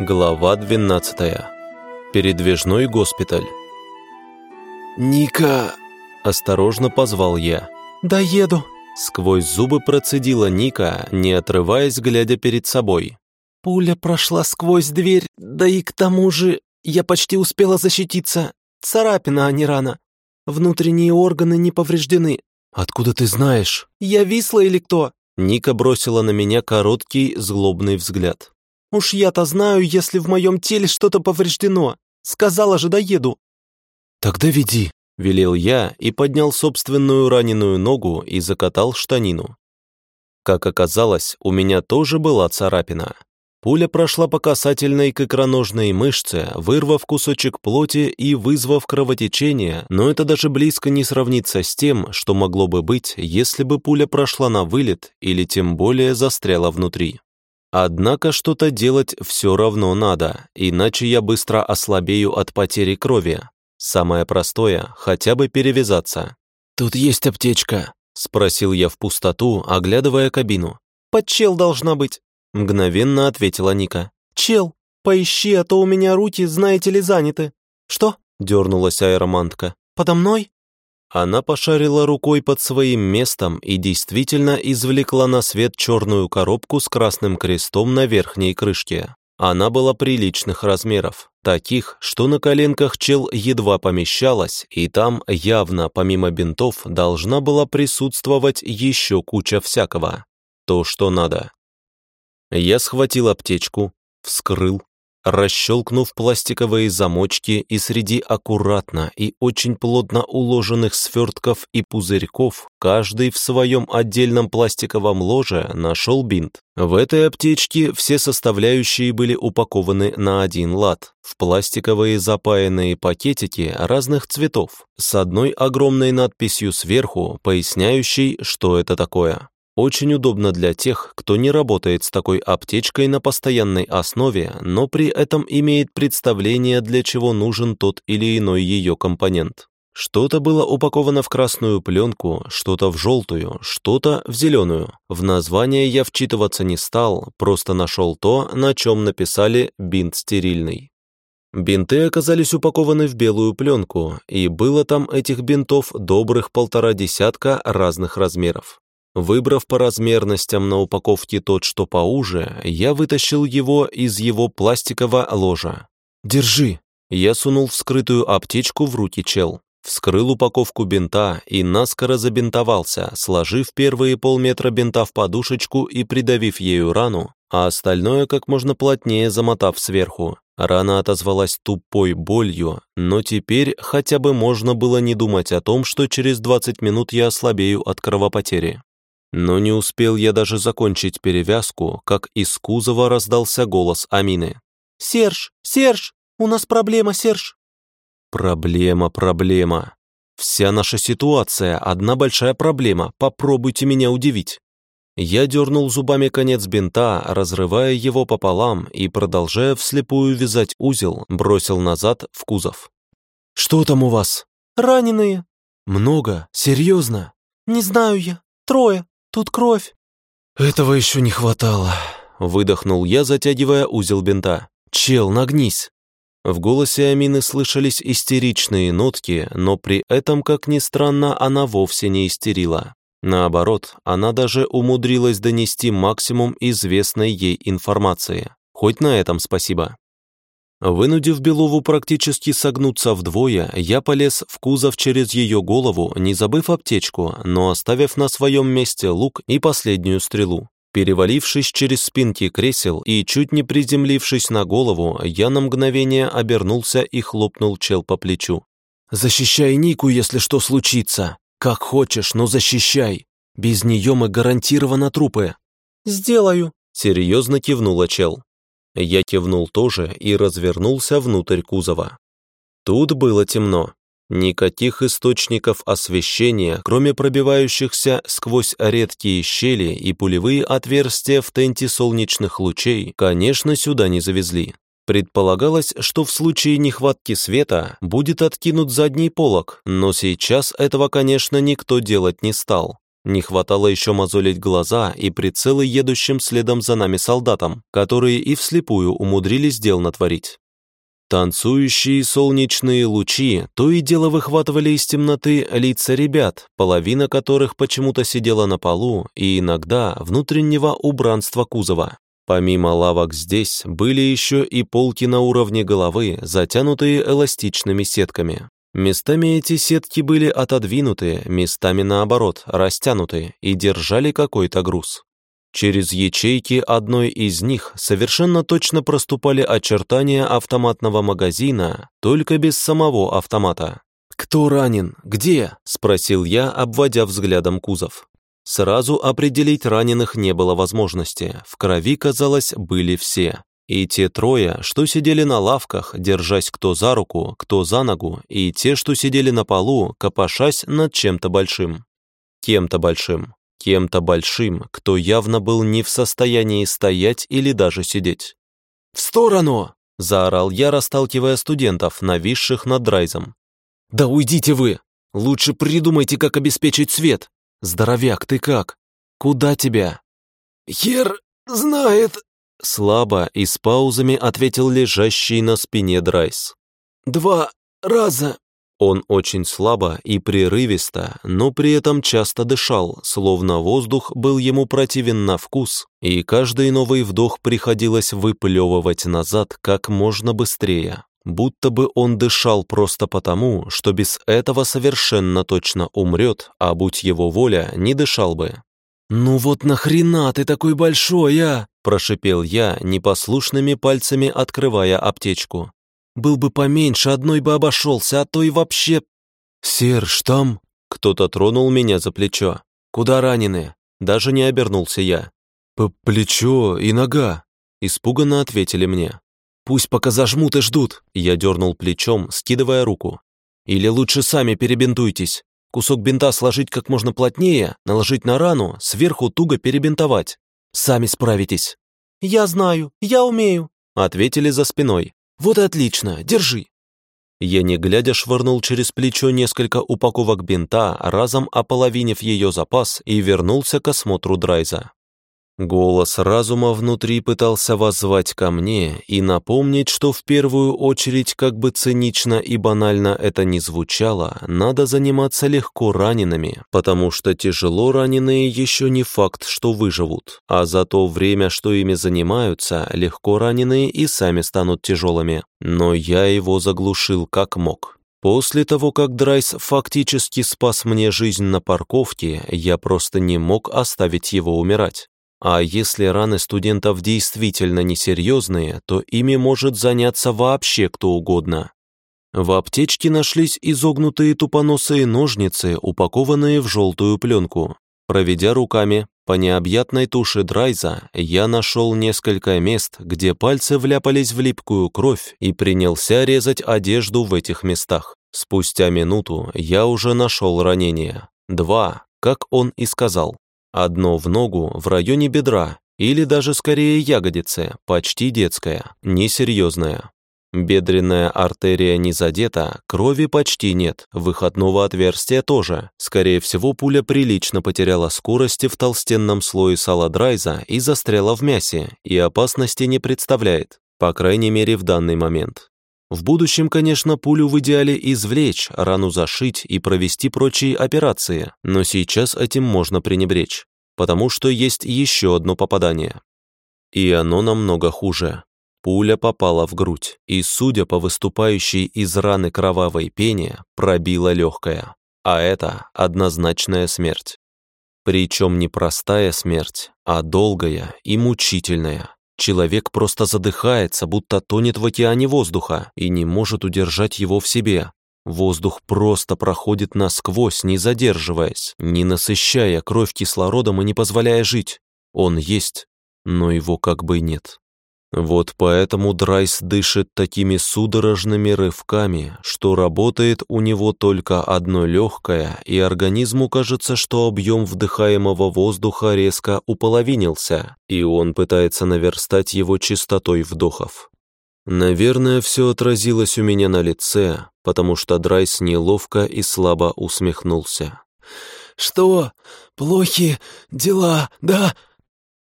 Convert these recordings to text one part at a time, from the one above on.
Глава 12. Передвижной госпиталь. «Ника!» – осторожно позвал я. «Да еду!» – сквозь зубы процедила Ника, не отрываясь, глядя перед собой. «Пуля прошла сквозь дверь, да и к тому же я почти успела защититься. Царапина, а не рана. Внутренние органы не повреждены». «Откуда ты знаешь?» «Я висла или кто?» Ника бросила на меня короткий, злобный взгляд. Уж я-то знаю, если в моем теле что-то повреждено. Сказала же, доеду». «Тогда веди», — велел я и поднял собственную раненую ногу и закатал штанину. Как оказалось, у меня тоже была царапина. Пуля прошла по касательной к икроножной мышце, вырвав кусочек плоти и вызвав кровотечение, но это даже близко не сравнится с тем, что могло бы быть, если бы пуля прошла на вылет или тем более застряла внутри. Однако что-то делать все равно надо, иначе я быстро ослабею от потери крови. Самое простое – хотя бы перевязаться. «Тут есть аптечка», – спросил я в пустоту, оглядывая кабину. «Под чел должна быть», – мгновенно ответила Ника. «Чел, поищи, а то у меня руки, знаете ли, заняты». «Что?» – дернулась аэромантка. «Подо мной?» Она пошарила рукой под своим местом и действительно извлекла на свет черную коробку с красным крестом на верхней крышке. Она была приличных размеров, таких, что на коленках чел едва помещалась, и там явно, помимо бинтов, должна была присутствовать еще куча всякого. То, что надо. Я схватил аптечку, вскрыл, Расщелкнув пластиковые замочки и среди аккуратно и очень плотно уложенных свертков и пузырьков, каждый в своем отдельном пластиковом ложе нашел бинт. В этой аптечке все составляющие были упакованы на один лад, в пластиковые запаянные пакетики разных цветов, с одной огромной надписью сверху, поясняющей, что это такое. Очень удобно для тех, кто не работает с такой аптечкой на постоянной основе, но при этом имеет представление, для чего нужен тот или иной ее компонент. Что-то было упаковано в красную пленку, что-то в желтую, что-то в зеленую. В название я вчитываться не стал, просто нашел то, на чем написали «бинт стерильный». Бинты оказались упакованы в белую пленку, и было там этих бинтов добрых полтора десятка разных размеров. Выбрав по размерностям на упаковке тот, что поуже, я вытащил его из его пластикового ложа. «Держи!» Я сунул вскрытую аптечку в руки чел. Вскрыл упаковку бинта и наскоро забинтовался, сложив первые полметра бинта в подушечку и придавив ею рану, а остальное как можно плотнее замотав сверху. Рана отозвалась тупой болью, но теперь хотя бы можно было не думать о том, что через 20 минут я ослабею от кровопотери. Но не успел я даже закончить перевязку, как из кузова раздался голос Амины. «Серж! Серж! У нас проблема, Серж!» «Проблема, проблема. Вся наша ситуация — одна большая проблема. Попробуйте меня удивить». Я дернул зубами конец бинта, разрывая его пополам и, продолжая вслепую вязать узел, бросил назад в кузов. «Что там у вас?» «Раненые». «Много? Серьезно?» «Не знаю я. Трое. Тут кровь!» «Этого еще не хватало», — выдохнул я, затягивая узел бинта. «Чел, нагнись!» В голосе Амины слышались истеричные нотки, но при этом, как ни странно, она вовсе не истерила. Наоборот, она даже умудрилась донести максимум известной ей информации. Хоть на этом спасибо. Вынудив Белову практически согнуться вдвое, я полез в кузов через ее голову, не забыв аптечку, но оставив на своем месте лук и последнюю стрелу. Перевалившись через спинки кресел и чуть не приземлившись на голову, я на мгновение обернулся и хлопнул чел по плечу. «Защищай Нику, если что случится. Как хочешь, но защищай. Без нее мы гарантированно трупы». «Сделаю», — серьезно кивнула чел. Я кивнул тоже и развернулся внутрь кузова. Тут было темно. Никаких источников освещения, кроме пробивающихся сквозь редкие щели и пулевые отверстия в тенте солнечных лучей, конечно, сюда не завезли. Предполагалось, что в случае нехватки света будет откинут задний полог, но сейчас этого, конечно, никто делать не стал. Не хватало еще мозолить глаза и прицелы едущим следом за нами солдатам, которые и вслепую умудрились дел натворить. Танцующие солнечные лучи то и дело выхватывали из темноты лица ребят, половина которых почему-то сидела на полу и иногда внутреннего убранства кузова. Помимо лавок здесь были еще и полки на уровне головы, затянутые эластичными сетками. Местами эти сетки были отодвинуты, местами наоборот, растянуты и держали какой-то груз. Через ячейки одной из них совершенно точно проступали очертания автоматного магазина, только без самого автомата. «Кто ранен? Где?» – спросил я, обводя взглядом кузов. Сразу определить раненых не было возможности, в крови, казалось, были все. И те трое, что сидели на лавках, держась кто за руку, кто за ногу, и те, что сидели на полу, копошась над чем-то большим. Кем-то большим. Кем-то большим, кто явно был не в состоянии стоять или даже сидеть. «В сторону!» – заорал я, расталкивая студентов, нависших над Драйзом. «Да уйдите вы! Лучше придумайте, как обеспечить свет! Здоровяк, ты как? Куда тебя?» «Хер знает!» Слабо и с паузами ответил лежащий на спине Драйс. «Два раза». Он очень слабо и прерывисто, но при этом часто дышал, словно воздух был ему противен на вкус, и каждый новый вдох приходилось выплевывать назад как можно быстрее, будто бы он дышал просто потому, что без этого совершенно точно умрет, а будь его воля, не дышал бы. «Ну вот нахрена ты такой большой, а?» Прошипел я, непослушными пальцами открывая аптечку. «Был бы поменьше, одной бы обошелся, а то и вообще...» «Серж, там...» Кто-то тронул меня за плечо. «Куда ранены?» Даже не обернулся я. П «Плечо и нога», — испуганно ответили мне. «Пусть пока зажмут и ждут», — я дернул плечом, скидывая руку. «Или лучше сами перебинтуйтесь. Кусок бинта сложить как можно плотнее, наложить на рану, сверху туго перебинтовать. Сами справитесь». «Я знаю, я умею», — ответили за спиной. «Вот и отлично, держи». Я не глядя швырнул через плечо несколько упаковок бинта, разом ополовинив ее запас и вернулся к осмотру Драйза. Голос разума внутри пытался воззвать ко мне и напомнить, что в первую очередь, как бы цинично и банально это ни звучало, надо заниматься легко ранеными, потому что тяжело раненые еще не факт, что выживут, а за то время, что ими занимаются, легко раненые и сами станут тяжелыми. Но я его заглушил как мог. После того, как Драйс фактически спас мне жизнь на парковке, я просто не мог оставить его умирать. А если раны студентов действительно несерьезные, то ими может заняться вообще кто угодно. В аптечке нашлись изогнутые тупоносые ножницы, упакованные в желтую пленку. Проведя руками по необъятной туше Драйза, я нашел несколько мест, где пальцы вляпались в липкую кровь и принялся резать одежду в этих местах. Спустя минуту я уже нашел ранение. Два, как он и сказал. Одно в ногу в районе бедра, или даже скорее ягодицы, почти детская, несерьезная. Бедренная артерия не задета, крови почти нет, выходного отверстия тоже. Скорее всего, пуля прилично потеряла скорости в толстенном слое саладрайза и застряла в мясе, и опасности не представляет, по крайней мере в данный момент. В будущем, конечно, пулю в идеале извлечь, рану зашить и провести прочие операции, но сейчас этим можно пренебречь, потому что есть еще одно попадание. И оно намного хуже. Пуля попала в грудь, и, судя по выступающей из раны кровавой пене, пробила легкое. А это однозначная смерть. Причем не простая смерть, а долгая и мучительная. Человек просто задыхается, будто тонет в океане воздуха и не может удержать его в себе. Воздух просто проходит насквозь, не задерживаясь, не насыщая кровь кислородом и не позволяя жить. Он есть, но его как бы нет. Вот поэтому Драйс дышит такими судорожными рывками, что работает у него только одно легкое, и организму кажется, что объем вдыхаемого воздуха резко уполовинился, и он пытается наверстать его частотой вдохов. Наверное, все отразилось у меня на лице, потому что Драйс неловко и слабо усмехнулся. «Что? плохи дела, да?»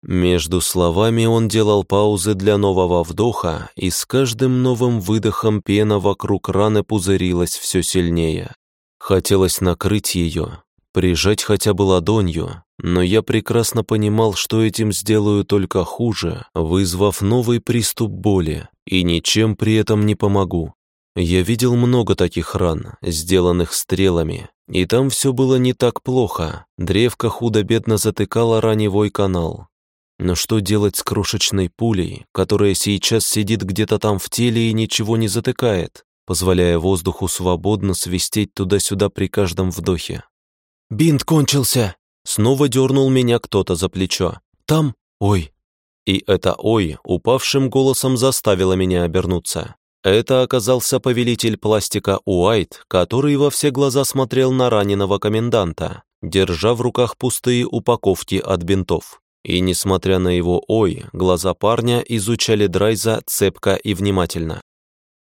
Между словами он делал паузы для нового вдоха, и с каждым новым выдохом пена вокруг раны пузырилась все сильнее. Хотелось накрыть ее, прижать хотя бы ладонью, но я прекрасно понимал, что этим сделаю только хуже, вызвав новый приступ боли, и ничем при этом не помогу. Я видел много таких ран, сделанных стрелами, и там все было не так плохо, древко худо-бедно затыкало раневой канал. Но что делать с крошечной пулей, которая сейчас сидит где-то там в теле и ничего не затыкает, позволяя воздуху свободно свистеть туда-сюда при каждом вдохе? «Бинт кончился!» Снова дернул меня кто-то за плечо. «Там? Ой!» И это «ой» упавшим голосом заставило меня обернуться. Это оказался повелитель пластика Уайт, который во все глаза смотрел на раненого коменданта, держа в руках пустые упаковки от бинтов. И, несмотря на его «ой», глаза парня изучали Драйза цепко и внимательно.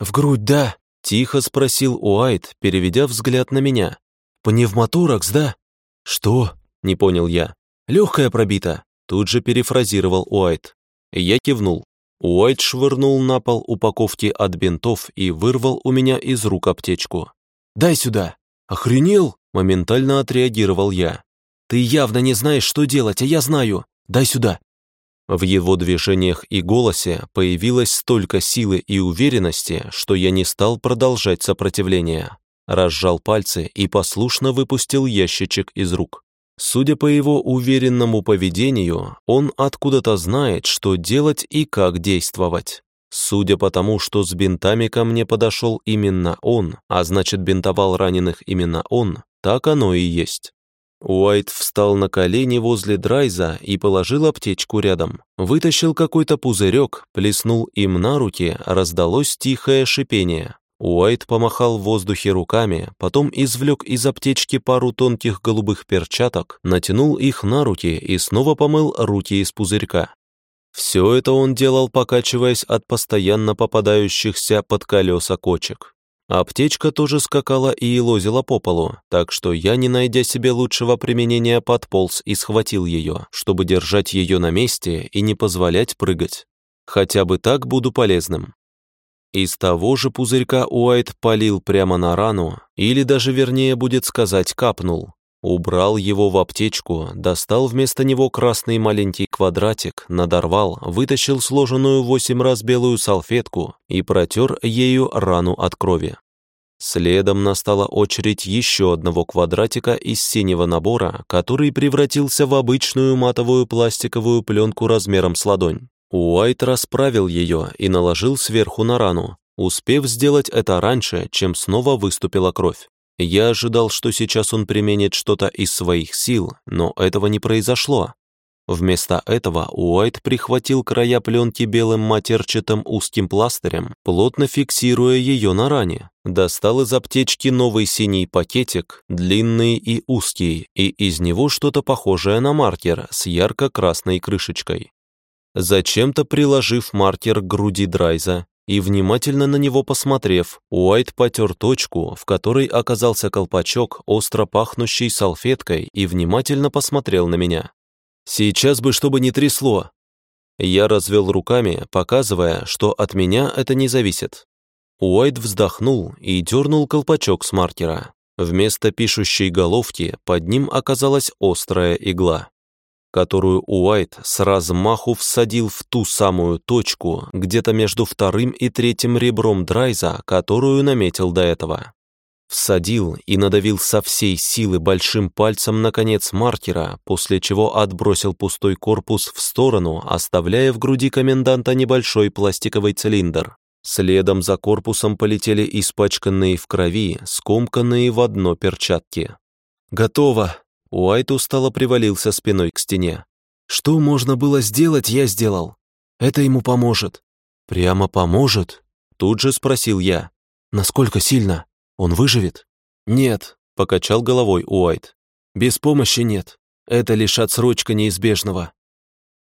«В грудь, да?» — тихо спросил Уайт, переведя взгляд на меня. «Пневмоторакс, да?» «Что?» — не понял я. «Легкая пробита», — тут же перефразировал Уайт. Я кивнул. Уайт швырнул на пол упаковки от бинтов и вырвал у меня из рук аптечку. «Дай сюда!» «Охренел?» — моментально отреагировал я. «Ты явно не знаешь, что делать, а я знаю. Дай сюда!» В его движениях и голосе появилось столько силы и уверенности, что я не стал продолжать сопротивление. Разжал пальцы и послушно выпустил ящичек из рук. Судя по его уверенному поведению, он откуда-то знает, что делать и как действовать. Судя по тому, что с бинтами ко мне подошел именно он, а значит бинтовал раненых именно он, так оно и есть. Уайт встал на колени возле Драйза и положил аптечку рядом. Вытащил какой-то пузырек, плеснул им на руки, раздалось тихое шипение. Уайт помахал в воздухе руками, потом извлек из аптечки пару тонких голубых перчаток, натянул их на руки и снова помыл руки из пузырька. Все это он делал, покачиваясь от постоянно попадающихся под колеса кочек. Аптечка тоже скакала и лозила по полу, так что я, не найдя себе лучшего применения, подполз и схватил ее, чтобы держать ее на месте и не позволять прыгать. Хотя бы так буду полезным. Из того же пузырька Уайт полил прямо на рану, или даже вернее будет сказать капнул. Убрал его в аптечку, достал вместо него красный маленький квадратик, надорвал, вытащил сложенную восемь раз белую салфетку и протер ею рану от крови. Следом настала очередь еще одного квадратика из синего набора, который превратился в обычную матовую пластиковую пленку размером с ладонь. Уайт расправил ее и наложил сверху на рану, успев сделать это раньше, чем снова выступила кровь. Я ожидал, что сейчас он применит что-то из своих сил, но этого не произошло. Вместо этого Уайт прихватил края пленки белым матерчатым узким пластырем, плотно фиксируя ее на ране. Достал из аптечки новый синий пакетик, длинный и узкий, и из него что-то похожее на маркер с ярко-красной крышечкой. Зачем-то приложив маркер к груди Драйза, и, внимательно на него посмотрев, Уайт потер точку, в которой оказался колпачок, остро пахнущий салфеткой, и внимательно посмотрел на меня. «Сейчас бы, чтобы не трясло!» Я развел руками, показывая, что от меня это не зависит. Уайт вздохнул и дернул колпачок с маркера. Вместо пишущей головки под ним оказалась острая игла которую Уайт с размаху всадил в ту самую точку, где-то между вторым и третьим ребром Драйза, которую наметил до этого. Всадил и надавил со всей силы большим пальцем на конец маркера, после чего отбросил пустой корпус в сторону, оставляя в груди коменданта небольшой пластиковый цилиндр. Следом за корпусом полетели испачканные в крови, скомканные в одно перчатки. «Готово!» Уайт устало привалился спиной к стене. «Что можно было сделать, я сделал. Это ему поможет». «Прямо поможет?» Тут же спросил я. «Насколько сильно? Он выживет?» «Нет», — покачал головой Уайт. «Без помощи нет. Это лишь отсрочка неизбежного».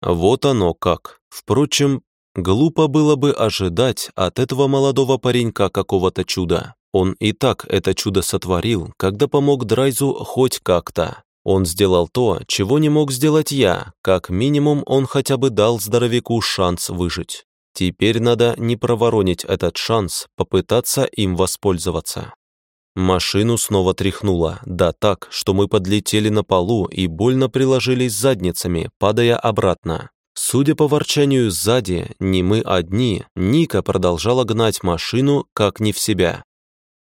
Вот оно как. Впрочем, глупо было бы ожидать от этого молодого паренька какого-то чуда. Он и так это чудо сотворил, когда помог Драйзу хоть как-то. Он сделал то, чего не мог сделать я, как минимум он хотя бы дал здоровяку шанс выжить. Теперь надо не проворонить этот шанс, попытаться им воспользоваться. Машину снова тряхнуло, да так, что мы подлетели на полу и больно приложились задницами, падая обратно. Судя по ворчанию сзади, не мы одни, Ника продолжала гнать машину, как не в себя.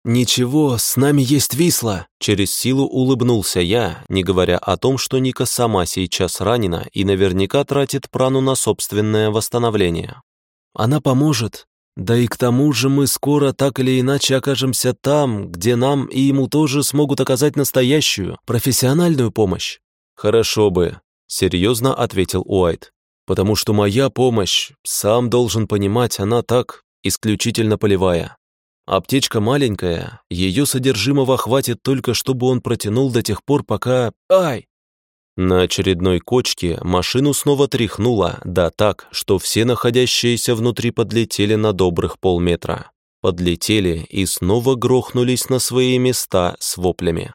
«Ничего, с нами есть Висла!» Через силу улыбнулся я, не говоря о том, что Ника сама сейчас ранена и наверняка тратит прану на собственное восстановление. «Она поможет. Да и к тому же мы скоро так или иначе окажемся там, где нам и ему тоже смогут оказать настоящую, профессиональную помощь». «Хорошо бы», — серьезно ответил Уайт. «Потому что моя помощь, сам должен понимать, она так, исключительно полевая. Аптечка маленькая, ее содержимого хватит только, чтобы он протянул до тех пор, пока... Ай! На очередной кочке машину снова тряхнуло, да так, что все находящиеся внутри подлетели на добрых полметра. Подлетели и снова грохнулись на свои места с воплями.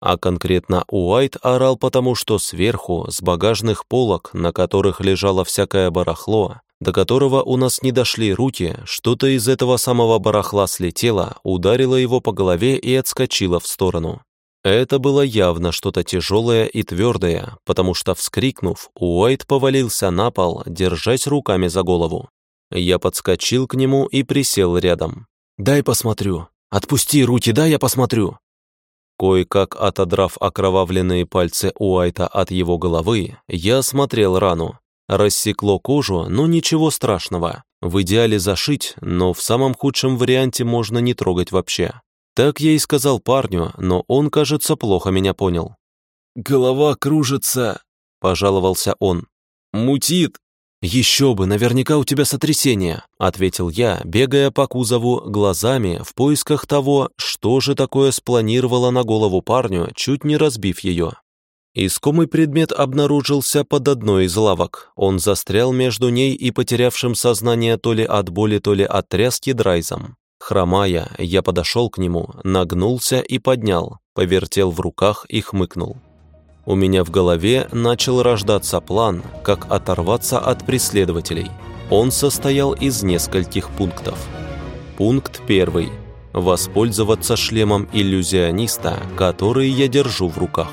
А конкретно Уайт орал потому, что сверху, с багажных полок, на которых лежало всякое барахло, до которого у нас не дошли руки, что-то из этого самого барахла слетело, ударило его по голове и отскочило в сторону. Это было явно что-то тяжелое и твердое, потому что, вскрикнув, Уайт повалился на пол, держась руками за голову. Я подскочил к нему и присел рядом. «Дай посмотрю. Отпусти руки, дай я посмотрю». Кое-как отодрав окровавленные пальцы Уайта от его головы, я осмотрел рану. Рассекло кожу, но ничего страшного. В идеале зашить, но в самом худшем варианте можно не трогать вообще. Так я и сказал парню, но он, кажется, плохо меня понял. «Голова кружится», — пожаловался он. «Мутит». «Еще бы, наверняка у тебя сотрясение», — ответил я, бегая по кузову глазами в поисках того, что же такое спланировало на голову парню, чуть не разбив ее. Искомый предмет обнаружился под одной из лавок. Он застрял между ней и потерявшим сознание то ли от боли, то ли от тряски драйзом. Хромая, я подошел к нему, нагнулся и поднял, повертел в руках и хмыкнул. У меня в голове начал рождаться план, как оторваться от преследователей. Он состоял из нескольких пунктов. Пункт первый. Воспользоваться шлемом иллюзиониста, который я держу в руках.